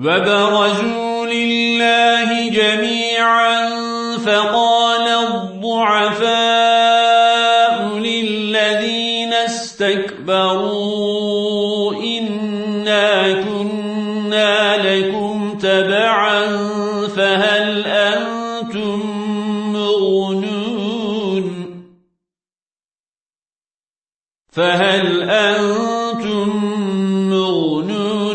وبرزوا لله جميعا فقال الضعفاء للذين استكبروا إنا كنا لكم تبعا فهل أنتم مغنون فهل أنتم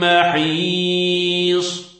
محيص.